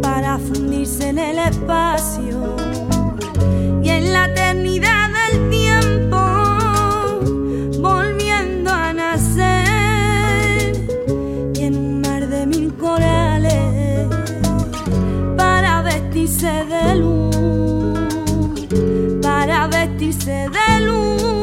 para fundirse en el espacio y en la eternidad del tiempo volviendo a nacer y en un mar de mil corales para vestirse de luz para vestirse de luz.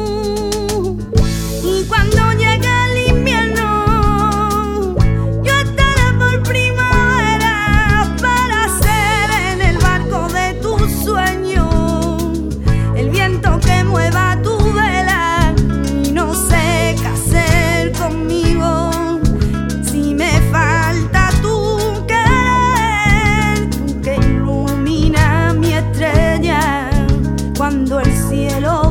tocando el cielo.